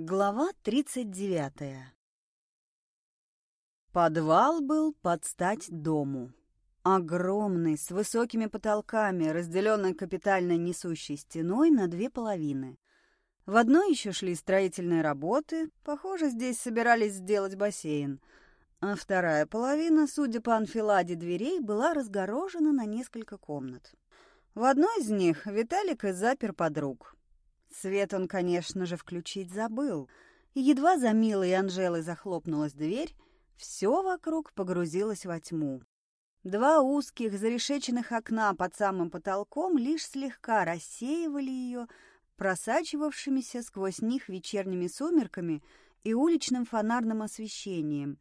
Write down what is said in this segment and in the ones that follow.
Глава 39 Подвал был под стать дому. Огромный, с высокими потолками, разделенный капитально несущей стеной на две половины. В одной еще шли строительные работы, похоже, здесь собирались сделать бассейн, а вторая половина, судя по анфиладе дверей, была разгорожена на несколько комнат. В одной из них Виталик и запер подруг. Свет он, конечно же, включить забыл. Едва за Милой Анжелой захлопнулась дверь, все вокруг погрузилось во тьму. Два узких зарешеченных окна под самым потолком лишь слегка рассеивали ее, просачивавшимися сквозь них вечерними сумерками и уличным фонарным освещением.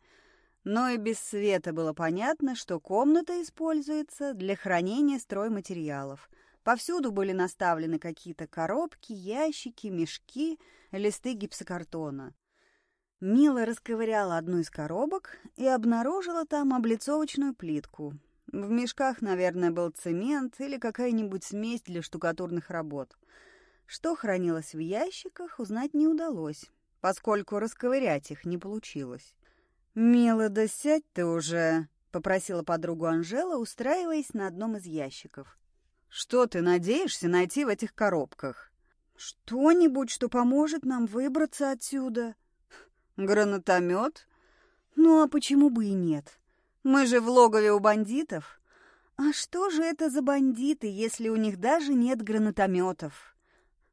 Но и без света было понятно, что комната используется для хранения стройматериалов — Повсюду были наставлены какие-то коробки, ящики, мешки, листы гипсокартона. Мила расковыряла одну из коробок и обнаружила там облицовочную плитку. В мешках, наверное, был цемент или какая-нибудь смесь для штукатурных работ. Что хранилось в ящиках, узнать не удалось, поскольку расковырять их не получилось. «Мила, да сядь ты уже!» — попросила подругу Анжела, устраиваясь на одном из ящиков. Что ты надеешься найти в этих коробках? Что-нибудь, что поможет нам выбраться отсюда. Гранатомет? Ну а почему бы и нет? Мы же в логове у бандитов. А что же это за бандиты, если у них даже нет гранатометов?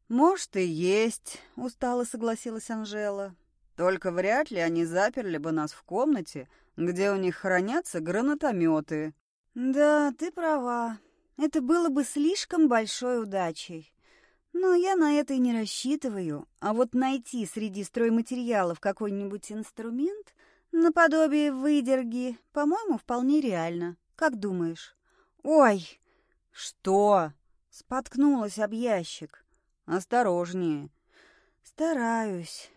Может и есть, устало согласилась Анжела. Только вряд ли они заперли бы нас в комнате, где у них хранятся гранатометы. Да, ты права. Это было бы слишком большой удачей. Но я на это и не рассчитываю. А вот найти среди стройматериалов какой-нибудь инструмент, наподобие выдерги, по-моему, вполне реально. Как думаешь? Ой! Что? Споткнулась об ящик. Осторожнее. Стараюсь.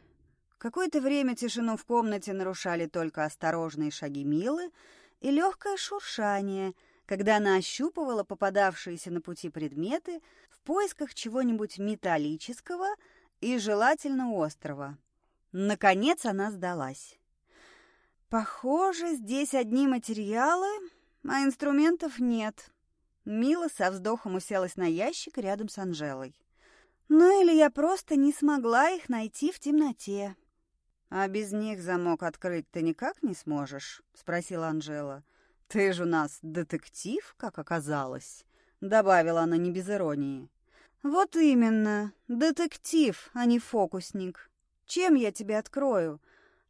Какое-то время тишину в комнате нарушали только осторожные шаги Милы и легкое шуршание — когда она ощупывала попадавшиеся на пути предметы в поисках чего-нибудь металлического и желательно острого. Наконец она сдалась. Похоже, здесь одни материалы, а инструментов нет. Мила со вздохом уселась на ящик рядом с Анжелой. Ну или я просто не смогла их найти в темноте. А без них замок открыть ты никак не сможешь, спросила Анжела. «Ты же у нас детектив, как оказалось», — добавила она не без иронии. «Вот именно, детектив, а не фокусник. Чем я тебе открою?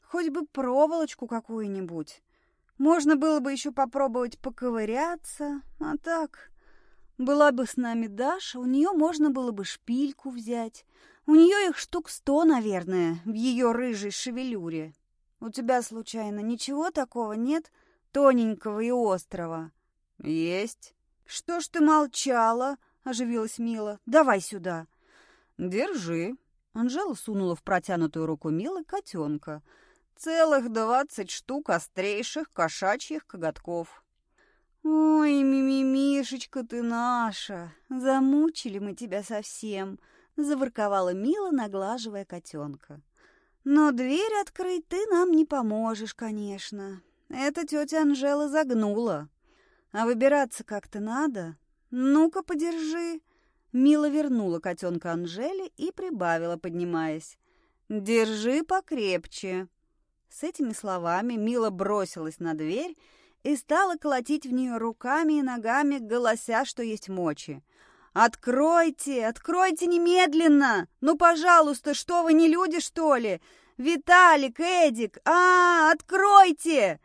Хоть бы проволочку какую-нибудь. Можно было бы еще попробовать поковыряться, а так... Была бы с нами Даша, у нее можно было бы шпильку взять. У нее их штук сто, наверное, в ее рыжей шевелюре. У тебя, случайно, ничего такого нет?» Тоненького и острого. Есть. Что ж ты молчала? оживилась Мила. Давай сюда. Держи. Анжела сунула в протянутую руку Милы котенка. Целых двадцать штук острейших кошачьих коготков. «Ой, мимимишечка ты наша! Замучили мы тебя совсем!» — заворковала Мила, наглаживая котенка. «Но дверь открыть ты нам не поможешь, конечно. Это тетя Анжела загнула. А выбираться как-то надо. Ну-ка, подержи. Мила вернула котенка Анжеле и прибавила, поднимаясь. «Держи покрепче». С этими словами Мила бросилась на дверь и стала колотить в нее руками и ногами, голося, что есть мочи. «Откройте! Откройте немедленно! Ну, пожалуйста, что вы, не люди, что ли? Виталик, Эдик! А, откройте!»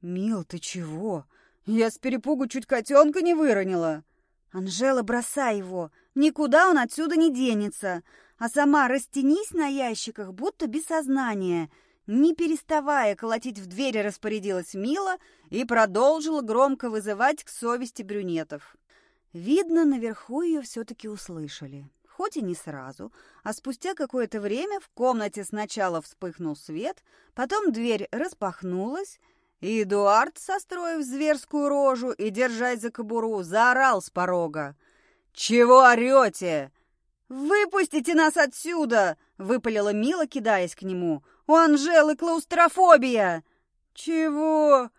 «Мил, ты чего? Я с перепугу чуть котенка не выронила». «Анжела, бросай его! Никуда он отсюда не денется! А сама растянись на ящиках, будто без сознания!» Не переставая колотить в двери, распорядилась Мила и продолжила громко вызывать к совести брюнетов. Видно, наверху ее все-таки услышали. Хоть и не сразу, а спустя какое-то время в комнате сначала вспыхнул свет, потом дверь распахнулась, и Эдуард, состроив зверскую рожу и держась за кобуру, заорал с порога. «Чего орете? «Выпустите нас отсюда!» — выпалила Мила, кидаясь к нему. «У Анжелы клаустрофобия!» «Чего?»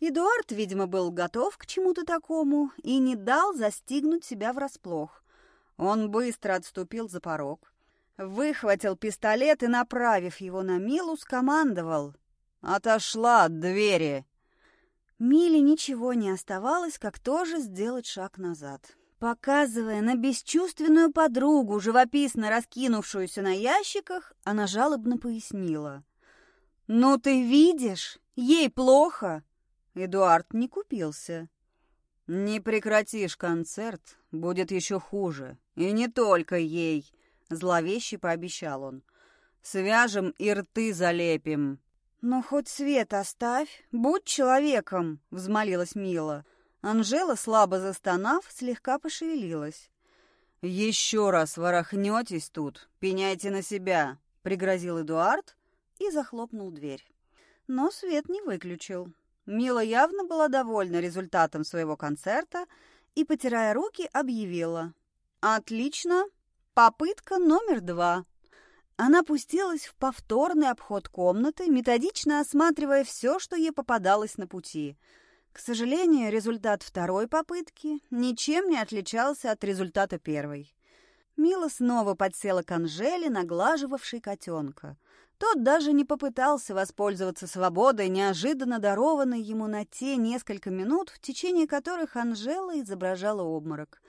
Эдуард, видимо, был готов к чему-то такому и не дал застигнуть себя врасплох. Он быстро отступил за порог, выхватил пистолет и, направив его на Милу, скомандовал. «Отошла от двери!» Миле ничего не оставалось, как тоже сделать шаг назад. Показывая на бесчувственную подругу, живописно раскинувшуюся на ящиках, она жалобно пояснила. «Ну ты видишь, ей плохо!» Эдуард не купился. «Не прекратишь концерт, будет еще хуже. И не только ей!» — зловеще пообещал он. «Свяжем и рты залепим!» «Но хоть свет оставь, будь человеком!» — взмолилась Мила. Анжела, слабо застонав, слегка пошевелилась. «Еще раз ворохнетесь тут, пеняйте на себя», — пригрозил Эдуард и захлопнул дверь. Но свет не выключил. Мила явно была довольна результатом своего концерта и, потирая руки, объявила. «Отлично! Попытка номер два!» Она пустилась в повторный обход комнаты, методично осматривая все, что ей попадалось на пути — к сожалению, результат второй попытки ничем не отличался от результата первой. Мила снова подсела к Анжеле, наглаживавшей котенка. Тот даже не попытался воспользоваться свободой, неожиданно дарованной ему на те несколько минут, в течение которых Анжела изображала обморок.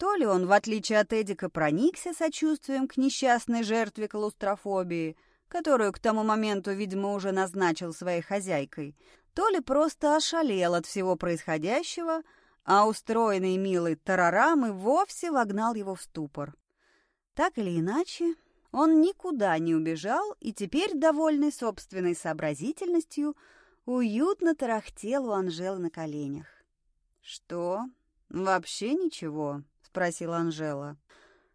То ли он, в отличие от Эдика, проникся сочувствием к несчастной жертве клаустрофобии, которую к тому моменту, видимо, уже назначил своей хозяйкой – то ли просто ошалел от всего происходящего, а устроенный милый тарарам и вовсе вогнал его в ступор. Так или иначе, он никуда не убежал и теперь, довольный собственной сообразительностью, уютно тарахтел у Анжелы на коленях. «Что? Вообще ничего?» — спросила Анжела.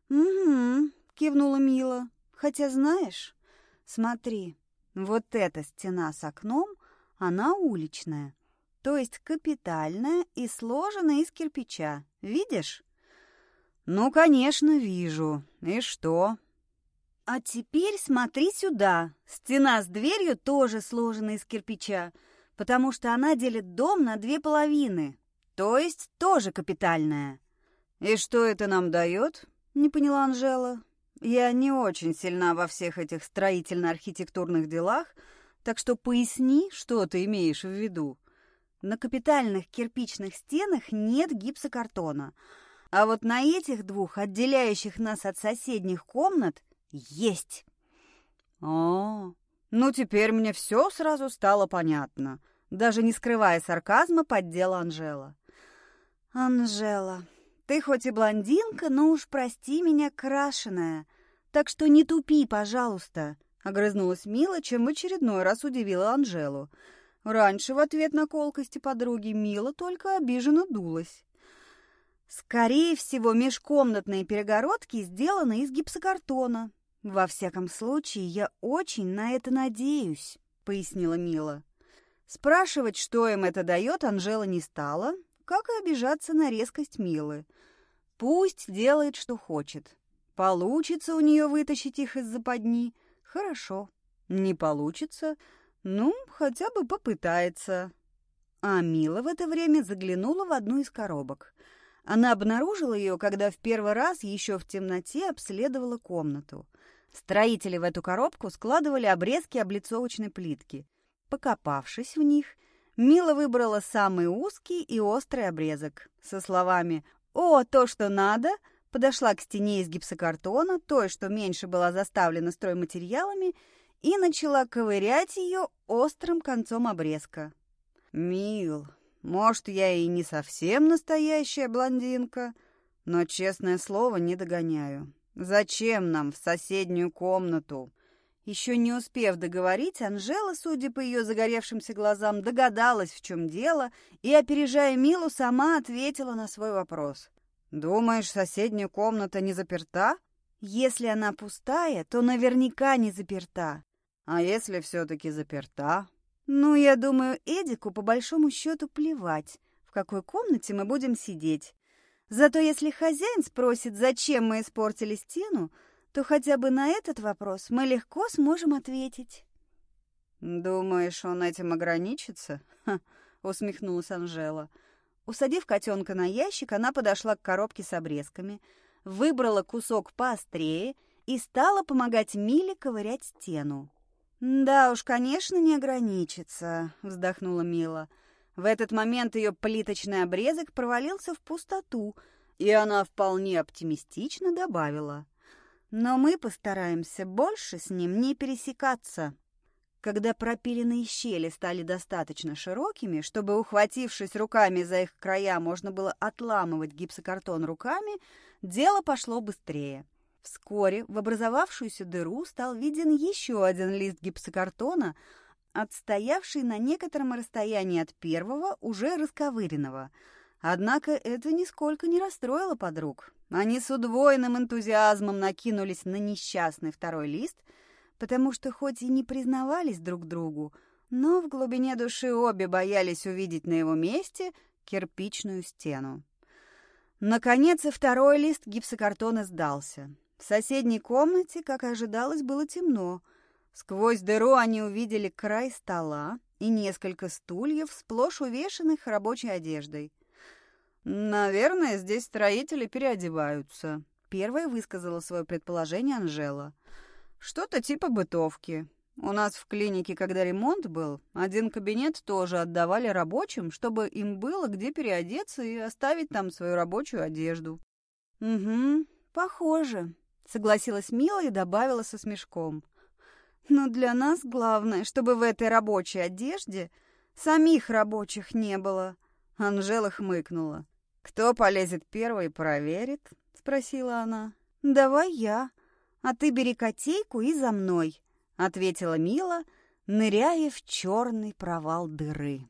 «Угу», — кивнула Мила. «Хотя знаешь, смотри, вот эта стена с окном — она уличная, то есть капитальная и сложена из кирпича. Видишь? Ну, конечно, вижу. И что? А теперь смотри сюда. Стена с дверью тоже сложена из кирпича, потому что она делит дом на две половины, то есть тоже капитальная. И что это нам дает? Не поняла Анжела. Я не очень сильна во всех этих строительно-архитектурных делах, так что поясни, что ты имеешь в виду. На капитальных кирпичных стенах нет гипсокартона, а вот на этих двух, отделяющих нас от соседних комнат, есть. О, ну теперь мне все сразу стало понятно. Даже не скрывая сарказма, поддела Анжела. Анжела, ты хоть и блондинка, но уж прости меня, крашеная. Так что не тупи, пожалуйста. Огрызнулась Мила, чем в очередной раз удивила Анжелу. Раньше в ответ на колкости подруги Мила только обиженно дулась. «Скорее всего, межкомнатные перегородки сделаны из гипсокартона. Во всяком случае, я очень на это надеюсь», — пояснила Мила. Спрашивать, что им это дает, Анжела не стала, как и обижаться на резкость Милы. Пусть делает, что хочет. Получится у нее вытащить их из западни — Хорошо. Не получится, ну, хотя бы попытается. А Мила в это время заглянула в одну из коробок. Она обнаружила ее, когда в первый раз еще в темноте обследовала комнату. Строители в эту коробку складывали обрезки облицовочной плитки. Покопавшись в них, Мила выбрала самый узкий и острый обрезок со словами «О, то, что надо!» подошла к стене из гипсокартона, той, что меньше была заставлена стройматериалами, и начала ковырять ее острым концом обрезка. «Мил, может, я и не совсем настоящая блондинка, но, честное слово, не догоняю. Зачем нам в соседнюю комнату?» Еще не успев договорить, Анжела, судя по ее загоревшимся глазам, догадалась, в чем дело, и, опережая Милу, сама ответила на свой вопрос. «Думаешь, соседняя комната не заперта?» «Если она пустая, то наверняка не заперта». «А если все-таки заперта?» «Ну, я думаю, Эдику по большому счету плевать, в какой комнате мы будем сидеть. Зато если хозяин спросит, зачем мы испортили стену, то хотя бы на этот вопрос мы легко сможем ответить. «Думаешь, он этим ограничится?» Усмехнулась Анжела. Усадив котенка на ящик, она подошла к коробке с обрезками, выбрала кусок поострее и стала помогать Миле ковырять стену. «Да уж, конечно, не ограничится», — вздохнула Мила. В этот момент ее плиточный обрезок провалился в пустоту, и она вполне оптимистично добавила. «Но мы постараемся больше с ним не пересекаться». Когда пропиленные щели стали достаточно широкими, чтобы, ухватившись руками за их края, можно было отламывать гипсокартон руками, дело пошло быстрее. Вскоре в образовавшуюся дыру стал виден еще один лист гипсокартона, отстоявший на некотором расстоянии от первого, уже расковыренного. Однако это нисколько не расстроило подруг. Они с удвоенным энтузиазмом накинулись на несчастный второй лист — потому что хоть и не признавались друг другу, но в глубине души обе боялись увидеть на его месте кирпичную стену. Наконец, и второй лист гипсокартона сдался. В соседней комнате, как и ожидалось, было темно. Сквозь дыру они увидели край стола и несколько стульев, сплошь увешанных рабочей одеждой. «Наверное, здесь строители переодеваются», — первая высказала свое предположение Анжела — что-то типа бытовки. У нас в клинике, когда ремонт был, один кабинет тоже отдавали рабочим, чтобы им было где переодеться и оставить там свою рабочую одежду. «Угу, похоже», — согласилась Мила и добавила со смешком. «Но для нас главное, чтобы в этой рабочей одежде самих рабочих не было». Анжела хмыкнула. «Кто полезет первый проверит?» — спросила она. «Давай я», «А ты бери котейку и за мной», — ответила Мила, ныряя в черный провал дыры.